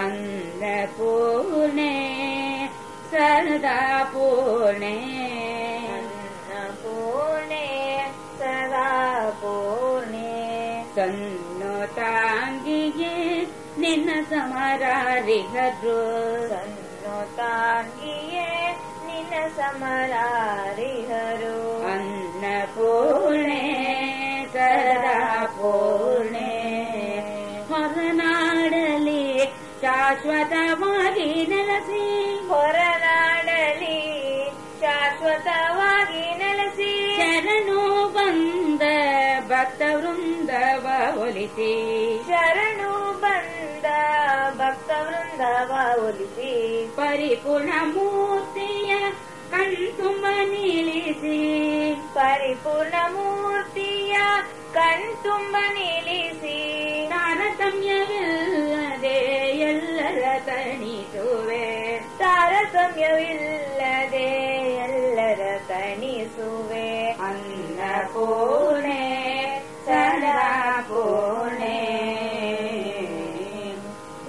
अन्नपूर्णे सदा पूर्णे अन्नपूर्णे सदा पूर्णे सन्नुताङ्गिये निन्न समरारिहरु सन्नुताङ्गिये निन्न समरारिहरु अन्नपूर्णे सदा पूर्णे ಶಾಶ್ವತವಾಗಿ ನೆಲೆಸಿ. ಹೊರನಾಡಲಿ ಶಾಶ್ವತವಾಗಿ ನೆಲೆಸಿ. ಶರಣು ಬಂದ ಭಕ್ತ ವೃಂದವ ಒಲಿಸಿ. ಶರಣು ಬಂದ ಭಕ್ತ ವೃಂದವ ಒಲಿಸಿ. ಪರಿಪೂರ್ಣ ಮೂರ್ತಿಯ ಕಣ್ತುಂಬ ನಿಲ್ಲಿಸಿ. ಪರಿಪೂರ್ಣ ಮೂರ್ತಿಯ ಕಣ್ತುಂಬ ನಿಲ್ಲಿಸಿ. ತಾರತಮ್ಯವಿಲ್ಲದೆ ಎಲ್ಲರ ತಣಿಸುವೆ ತಾರತಮ್ಯವಿಲ್ಲದೆ ಎಲ್ಲರ ತಣಿಸುವೆ ಅನ್ನಪೂರ್ಣೆ ಸದಾ ಪೂರ್ಣೆ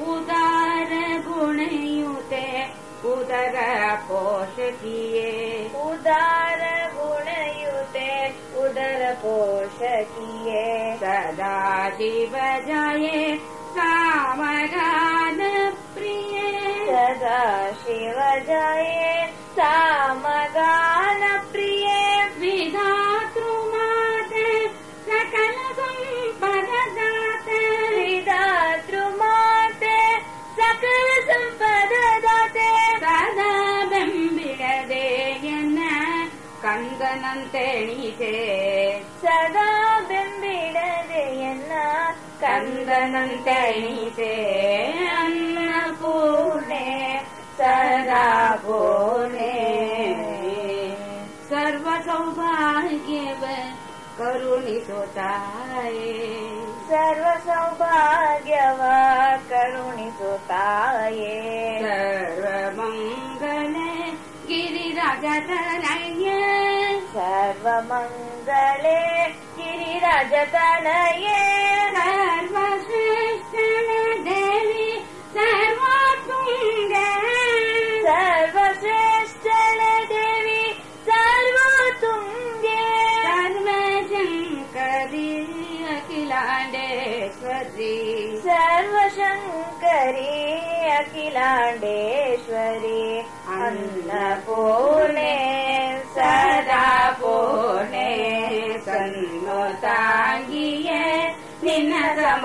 ಉದಾರ ಗುಣಯುತೆ ಉದರ ಪೋಷಕಿಯೇ ಉದಾರ ಗುಣಯುತೆ ಉದರ ಪೋಷಕಿಯೇ ಸದಾ ಶಿವ ಜಯೇ ಸಾಮಗಾನ ಪ್ರಿಯೇ शिव जये सा मल प्रिये विधातृमाते माते सकलम् पददाते दातृ माते सकलम्पददाते ददा बेम् मिळदे सदा बे मिडदे कन्दनं तेणी सरा बोने सर्वभाग्य वुणीतोताय सर्व सर्वसौभाग्यव वुणी सोताय। सर्वमङ्गले गिरिराजतनय। सर्वमङ्गले गिरिराजतनये। अखिलाण्डेश्वरी। सर्वशङ्करी अखिलाण्डेश्वरी। अन्नपूर्णे सदा पूर्णे ने निन्न ताङ्गीय निरा